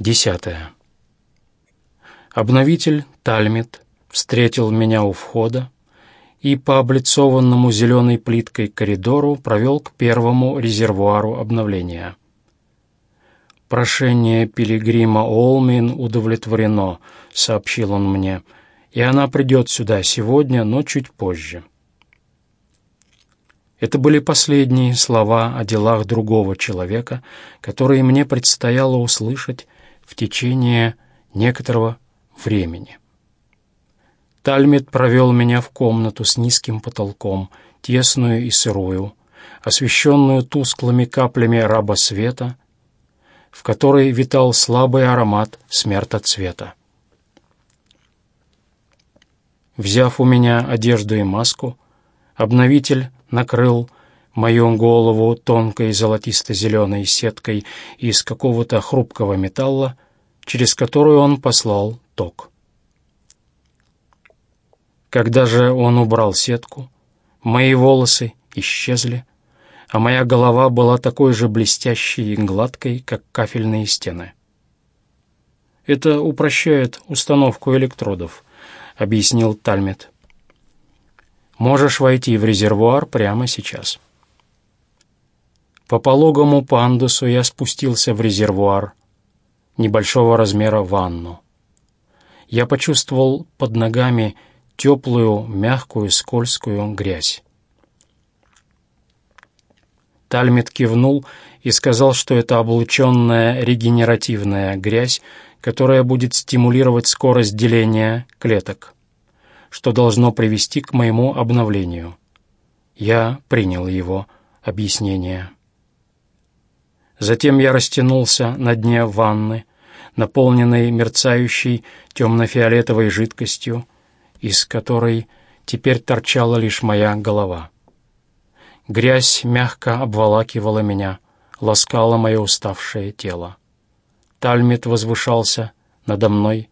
Десятое. Обновитель Тальмит встретил меня у входа и по облицованному зеленой плиткой коридору провел к первому резервуару обновления. «Прошение пилигрима Олмин удовлетворено», — сообщил он мне, — «и она придет сюда сегодня, но чуть позже». Это были последние слова о делах другого человека, которые мне предстояло услышать в течение некоторого времени. Тальмит провел меня в комнату с низким потолком, тесную и сырую, освещенную тусклыми каплями раба света, в которой витал слабый аромат смертоцвета. Взяв у меня одежду и маску, обновитель накрыл мою голову тонкой золотисто-зеленой сеткой из какого-то хрупкого металла, через которую он послал ток. Когда же он убрал сетку, мои волосы исчезли, а моя голова была такой же блестящей и гладкой, как кафельные стены. «Это упрощает установку электродов», — объяснил Тальмет. «Можешь войти в резервуар прямо сейчас». По пологому пандусу я спустился в резервуар, небольшого размера ванну. Я почувствовал под ногами теплую, мягкую, скользкую грязь. Тальмит кивнул и сказал, что это облученная регенеративная грязь, которая будет стимулировать скорость деления клеток, что должно привести к моему обновлению. Я принял его объяснение. Затем я растянулся на дне ванны, наполненной мерцающей темно-фиолетовой жидкостью, из которой теперь торчала лишь моя голова. Грязь мягко обволакивала меня, ласкала мое уставшее тело. Тальмит возвышался надо мной,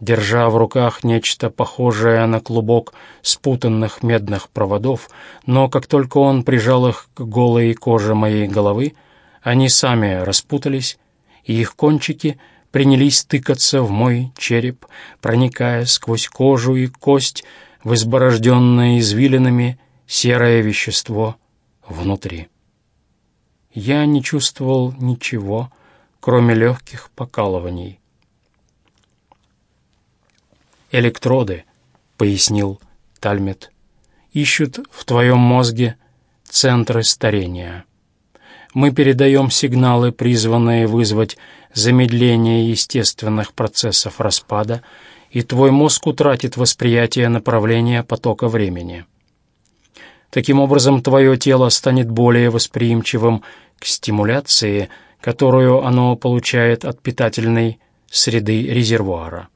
держа в руках нечто похожее на клубок спутанных медных проводов, но как только он прижал их к голой коже моей головы, они сами распутались, и их кончики принялись тыкаться в мой череп, проникая сквозь кожу и кость в изборожденное извилинами серое вещество внутри. Я не чувствовал ничего, кроме легких покалываний. «Электроды», — пояснил Тальмет, — «ищут в твоем мозге центры старения. Мы передаем сигналы, призванные вызвать замедление естественных процессов распада, и твой мозг утратит восприятие направления потока времени». Таким образом, твое тело станет более восприимчивым к стимуляции, которую оно получает от питательной среды резервуара.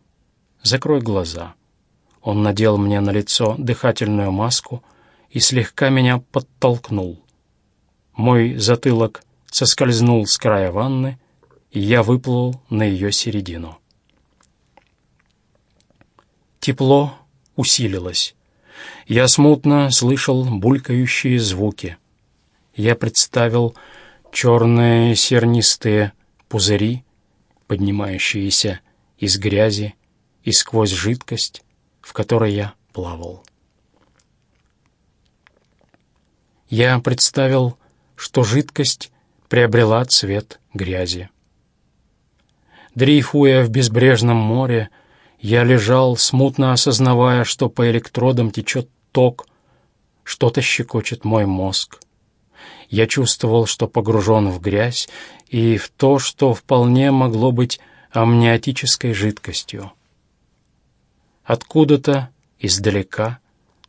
Закрой глаза. Он надел мне на лицо дыхательную маску и слегка меня подтолкнул. Мой затылок соскользнул с края ванны, и я выплыл на ее середину. Тепло усилилось. Я смутно слышал булькающие звуки. Я представил черные сернистые пузыри, поднимающиеся из грязи и сквозь жидкость, в которой я плавал. Я представил, что жидкость приобрела цвет грязи. Дрейфуя в безбрежном море, я лежал, смутно осознавая, что по электродам течет ток, что-то щекочет мой мозг. Я чувствовал, что погружен в грязь и в то, что вполне могло быть амниотической жидкостью. Откуда-то издалека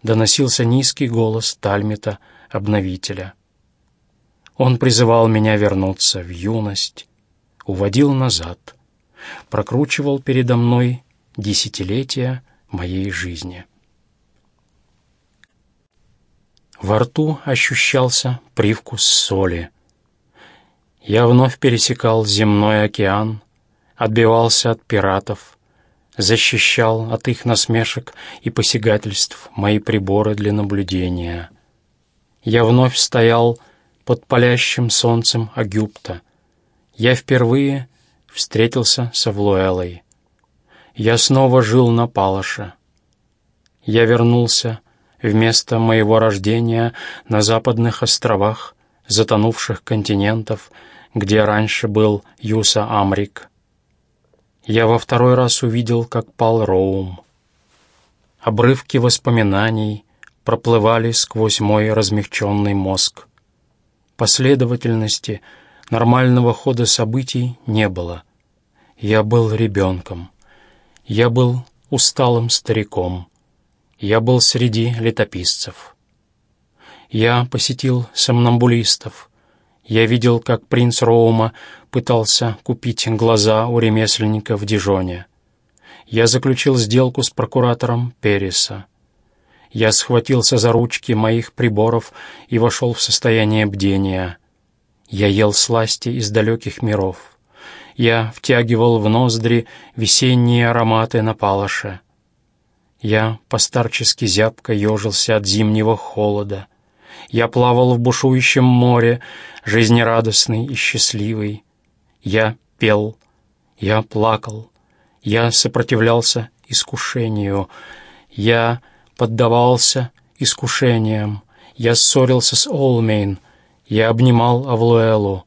доносился низкий голос Тальмита, обновителя. Он призывал меня вернуться в юность, уводил назад, прокручивал передо мной десятилетия моей жизни. Во рту ощущался привкус соли. Я вновь пересекал земной океан, отбивался от пиратов, защищал от их насмешек и посягательств мои приборы для наблюдения. Я вновь стоял под палящим солнцем Агюпта. Я впервые встретился с Авлуэлой. Я снова жил на Палаше. Я вернулся в место моего рождения на западных островах, затонувших континентов, где раньше был Юса Амрик. Я во второй раз увидел, как пал Роум. Обрывки воспоминаний проплывали сквозь мой размягченный мозг. Последовательности, нормального хода событий не было. Я был ребенком. Я был усталым стариком. Я был среди летописцев. Я посетил сомнамбулистов. Я видел, как принц Роума пытался купить глаза у ремесленника в Дижоне. Я заключил сделку с прокуратором Переса. Я схватился за ручки моих приборов и вошел в состояние бдения. Я ел сласти из далеких миров я втягивал в ноздри весенние ароматы на палаше. Я постарчески зябко ежился от зимнего холода. Я плавал в бушующем море, жизнерадостный и счастливый. Я пел, я плакал, я сопротивлялся искушению, я поддавался искушениям, я ссорился с Олмейн, я обнимал Авлуэлу,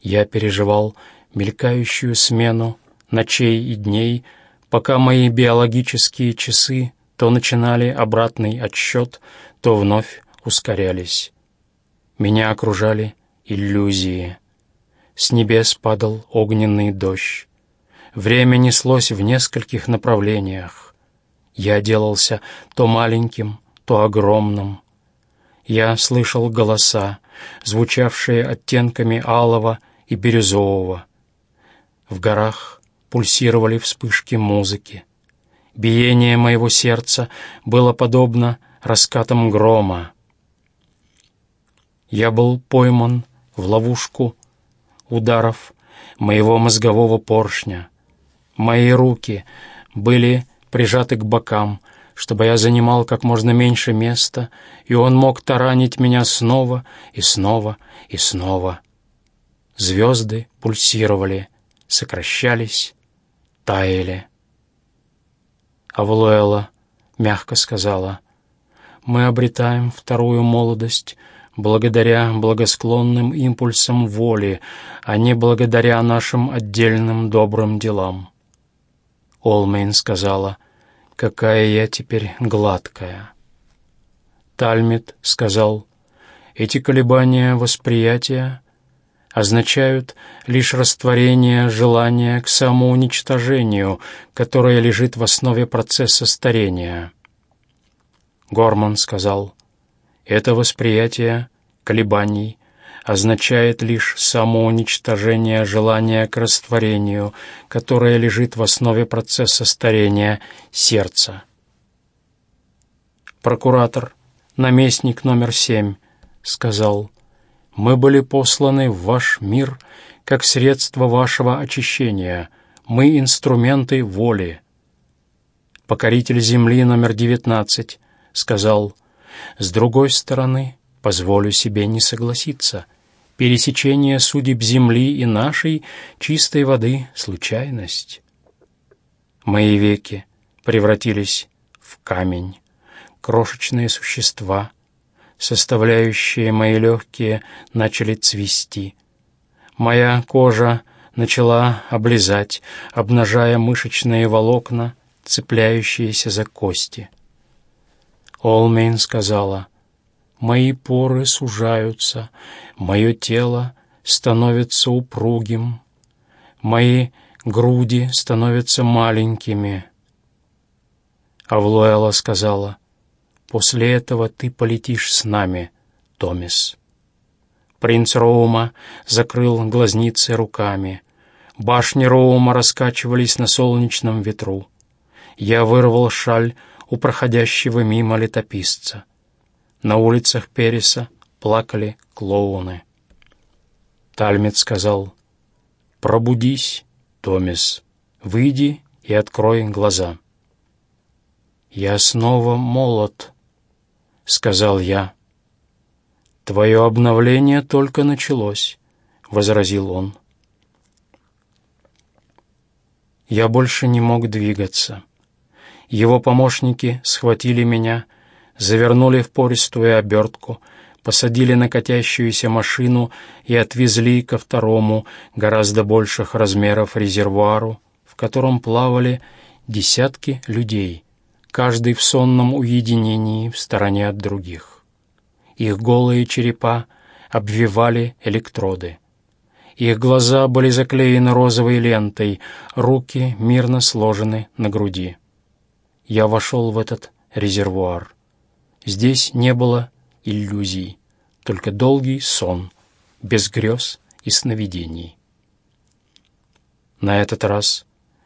я переживал мелькающую смену ночей и дней, пока мои биологические часы то начинали обратный отсчет, то вновь ускорялись. Меня окружали иллюзии. С небес падал огненный дождь. Время неслось в нескольких направлениях. Я делался то маленьким, то огромным. Я слышал голоса, звучавшие оттенками алого и бирюзового. В горах пульсировали вспышки музыки. Биение моего сердца было подобно раскатам грома. Я был пойман в ловушку ударов моего мозгового поршня. Мои руки были прижаты к бокам, чтобы я занимал как можно меньше места, и он мог таранить меня снова и снова и снова. Звезды пульсировали, сокращались, таяли. Авлуэла мягко сказала, «Мы обретаем вторую молодость благодаря благосклонным импульсам воли, а не благодаря нашим отдельным добрым делам». Олмейн сказала, «Какая я теперь гладкая». Тальмит сказал, «Эти колебания восприятия означают лишь растворение желания к самоуничтожению, которое лежит в основе процесса старения. Горман сказал, это восприятие колебаний означает лишь самоуничтожение желания к растворению, которое лежит в основе процесса старения сердца. Прокуратор, наместник номер семь, сказал, мы были посланы в ваш мир как средство вашего очищения. Мы инструменты воли. Покоритель земли номер девятнадцать сказал, «С другой стороны, позволю себе не согласиться. Пересечение судеб земли и нашей чистой воды — случайность». Мои веки превратились в камень, крошечные существа — составляющие мои легкие, начали цвести. Моя кожа начала облизать, обнажая мышечные волокна, цепляющиеся за кости. Олмейн сказала, «Мои поры сужаются, мое тело становится упругим, мои груди становятся маленькими». Авлуэла сказала, После этого ты полетишь с нами, Томис. Принц Роума закрыл глазницы руками. Башни Роума раскачивались на солнечном ветру. Я вырвал шаль у проходящего мимо летописца. На улицах Переса плакали клоуны. Тальмит сказал, «Пробудись, Томис, выйди и открой глаза». «Я снова молод», — сказал я. «Твое обновление только началось», — возразил он. Я больше не мог двигаться. Его помощники схватили меня, завернули в пористую обертку, посадили на катящуюся машину и отвезли ко второму, гораздо больших размеров резервуару, в котором плавали десятки людей, каждый в сонном уединении в стороне от других. Их голые черепа обвивали электроды. Их глаза были заклеены розовой лентой, руки мирно сложены на груди. Я вошел в этот резервуар. Здесь не было иллюзий, только долгий сон, без грез и сновидений. На этот раз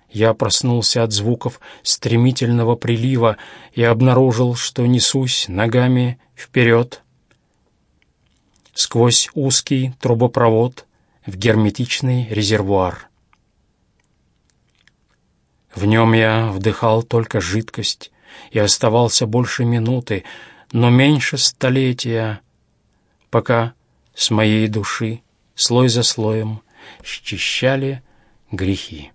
я проснулся от звуков стремительного прилива и обнаружил, что несусь ногами вперед сквозь узкий трубопровод в герметичный резервуар. В нем я вдыхал только жидкость и оставался больше минуты, но меньше столетия, пока с моей души слой за слоем счищали грехи.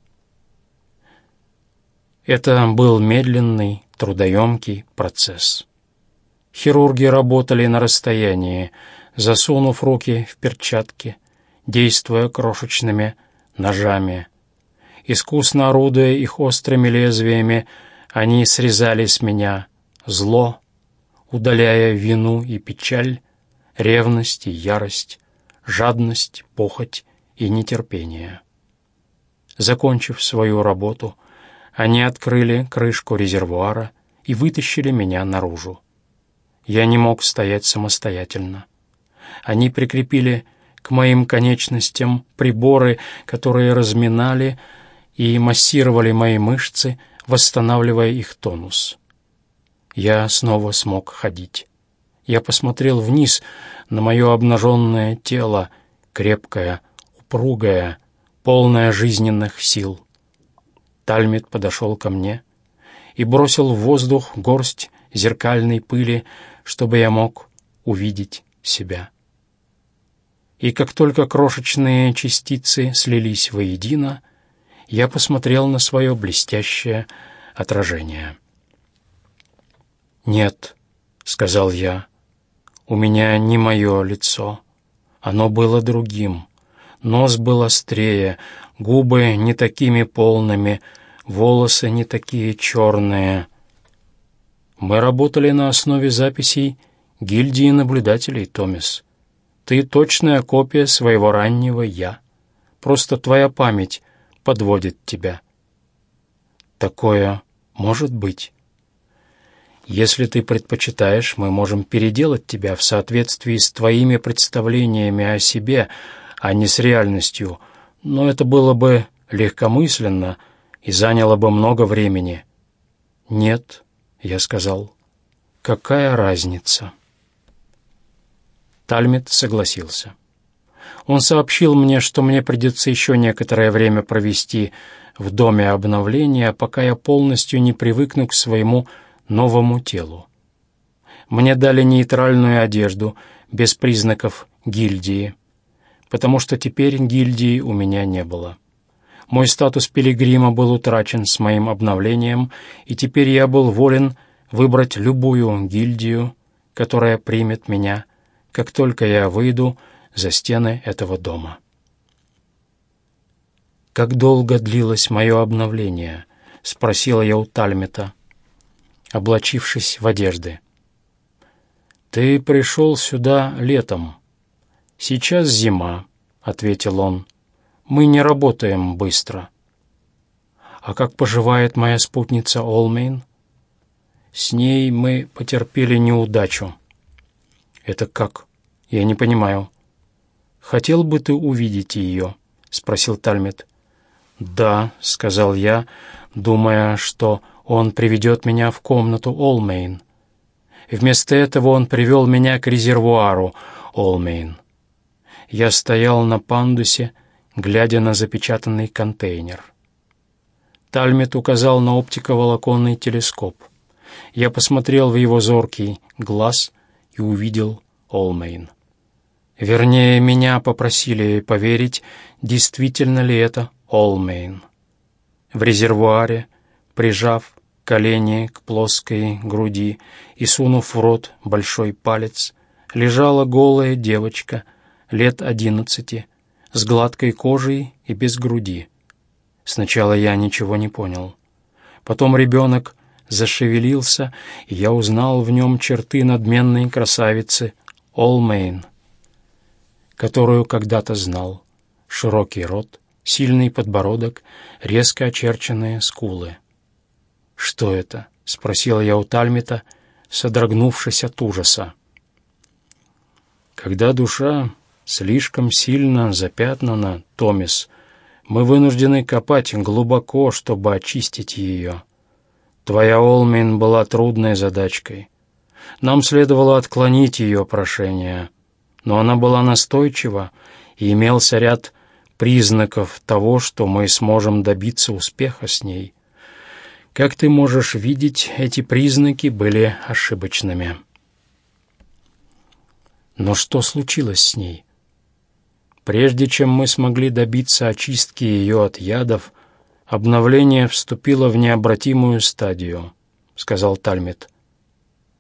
Это был медленный, трудоемкий процесс. Хирурги работали на расстоянии, засунув руки в перчатки, действуя крошечными ножами. Искусно орудуя их острыми лезвиями, они срезали с меня зло, удаляя вину и печаль, ревность и ярость, жадность, похоть и нетерпение. Закончив свою работу, они открыли крышку резервуара и вытащили меня наружу. Я не мог стоять самостоятельно. Они прикрепили к моим конечностям приборы, которые разминали и массировали мои мышцы, восстанавливая их тонус. Я снова смог ходить. Я посмотрел вниз на мое обнаженное тело, крепкое, упругое, полное жизненных сил. Тальмит подошел ко мне и бросил в воздух горсть зеркальной пыли, чтобы я мог увидеть себя и как только крошечные частицы слились воедино, я посмотрел на свое блестящее отражение. «Нет», — сказал я, — «у меня не мое лицо. Оно было другим. Нос был острее, губы не такими полными, волосы не такие черные». Мы работали на основе записей гильдии наблюдателей, Томис. Ты точная копия своего раннего «я». Просто твоя память подводит тебя. Такое может быть. Если ты предпочитаешь, мы можем переделать тебя в соответствии с твоими представлениями о себе, а не с реальностью, но это было бы легкомысленно и заняло бы много времени. «Нет», — я сказал, — «какая разница?» Тальмит согласился. Он сообщил мне, что мне придется еще некоторое время провести в доме обновления, пока я полностью не привыкну к своему новому телу. Мне дали нейтральную одежду, без признаков гильдии, потому что теперь гильдии у меня не было. Мой статус пилигрима был утрачен с моим обновлением, и теперь я был волен выбрать любую гильдию, которая примет меня как только я выйду за стены этого дома. «Как долго длилось мое обновление?» — спросила я у Тальмета, облачившись в одежды. «Ты пришел сюда летом. Сейчас зима», — ответил он. «Мы не работаем быстро». «А как поживает моя спутница Олмейн?» «С ней мы потерпели неудачу». «Это как?» «Я не понимаю». «Хотел бы ты увидеть ее?» — спросил Тальмет. «Да», — сказал я, думая, что он приведет меня в комнату Олмейн. Вместо этого он привел меня к резервуару Олмейн. Я стоял на пандусе, глядя на запечатанный контейнер. Тальмет указал на оптиковолоконный телескоп. Я посмотрел в его зоркий глаз и увидел Олмейн. Вернее, меня попросили поверить, действительно ли это Олмейн. в резервуаре, прижав колени к плоской груди и сунув в рот большой палец, лежала голая девочка лет одиннадцати, с гладкой кожей и без груди. Сначала я ничего не понял. Потом ребенок зашевелился, и я узнал в нем черты надменной красавицы Олмейн, которую когда-то знал. Широкий рот, сильный подбородок, резко очерченные скулы. «Что это?» — спросила я у Тальмита, содрогнувшись от ужаса. «Когда душа слишком сильно запятнана, Томис, мы вынуждены копать глубоко, чтобы очистить ее. Твоя Олмин была трудной задачкой. Нам следовало отклонить ее прошение, но она была настойчива, и имелся ряд признаков того, что мы сможем добиться успеха с ней. Как ты можешь видеть, эти признаки были ошибочными. Но что случилось с ней? Прежде чем мы смогли добиться очистки ее от ядов, обновление вступило в необратимую стадию, — сказал Тальмит.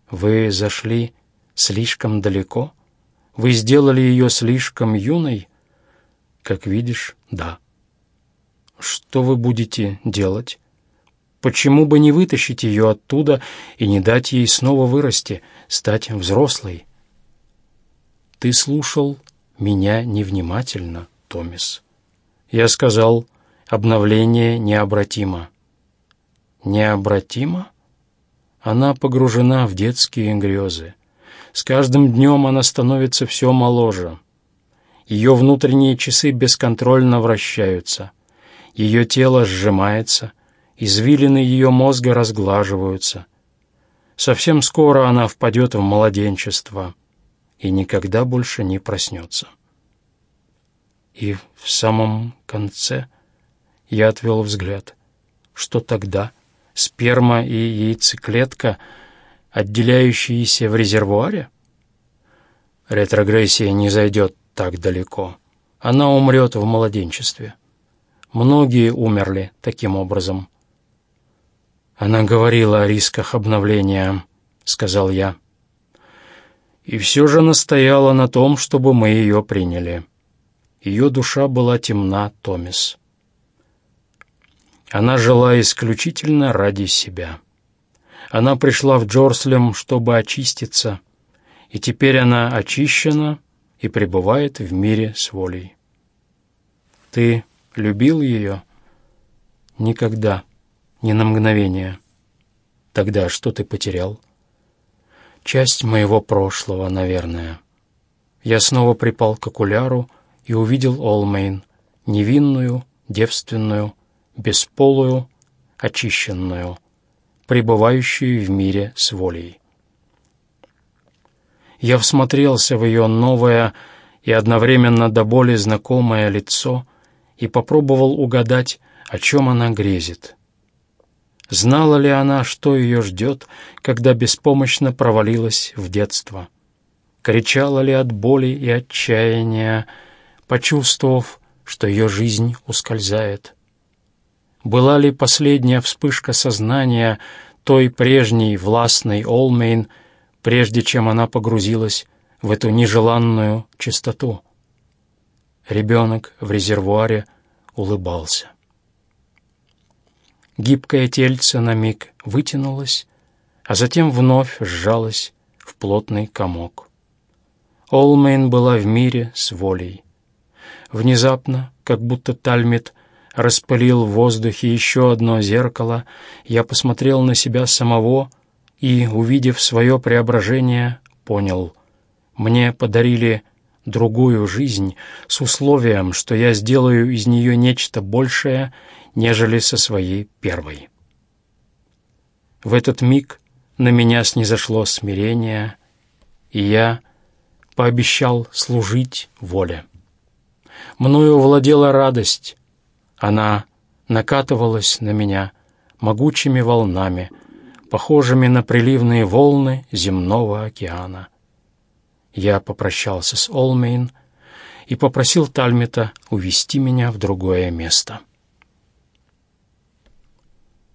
Вы зашли слишком далеко? Вы сделали ее слишком юной? Как видишь, да. Что вы будете делать? Почему бы не вытащить ее оттуда и не дать ей снова вырасти, стать взрослой? Ты слушал меня невнимательно, Томис. Я сказал, обновление необратимо. Необратимо? Она погружена в детские грезы. С каждым днем она становится все моложе. Ее внутренние часы бесконтрольно вращаются. Ее тело сжимается, извилины ее мозга разглаживаются. Совсем скоро она впадет в младенчество и никогда больше не проснется. И в самом конце я отвел взгляд. Что тогда? Сперма и яйцеклетка, отделяющиеся в резервуаре? Ретрогрессия не зайдет так далеко. Она умрет в младенчестве. Многие умерли таким образом. Она говорила о рисках обновления, сказал я. И все же настояла на том, чтобы мы ее приняли. Ее душа была темна, Томис. Она жила исключительно ради себя. Она пришла в Джорслем, чтобы очиститься, и теперь она очищена и пребывает в мире с волей. Ты любил ее? Никогда ни на мгновение. Тогда что ты потерял? Часть моего прошлого, наверное. Я снова припал к окуляру и увидел Олмейн, невинную, девственную, бесполую, очищенную, пребывающую в мире с волей. Я всмотрелся в ее новое и одновременно до боли знакомое лицо и попробовал угадать, о чем она грезит. Знала ли она, что ее ждет, когда беспомощно провалилась в детство? Кричала ли от боли и отчаяния, почувствовав, что ее жизнь ускользает? Была ли последняя вспышка сознания той прежней властной Олмейн, прежде чем она погрузилась в эту нежеланную чистоту? Ребенок в резервуаре улыбался. Гибкое тельце на миг вытянулось, а затем вновь сжалось в плотный комок. Олмейн была в мире с волей. Внезапно, как будто Тальмит распылил в воздухе еще одно зеркало, я посмотрел на себя самого и, увидев свое преображение, понял. Мне подарили другую жизнь с условием, что я сделаю из нее нечто большее нежели со своей первой. В этот миг на меня снизошло смирение, и я пообещал служить воле. Мною владела радость, она накатывалась на меня могучими волнами, похожими на приливные волны земного океана. Я попрощался с Олмейн и попросил Тальмита увести меня в другое место.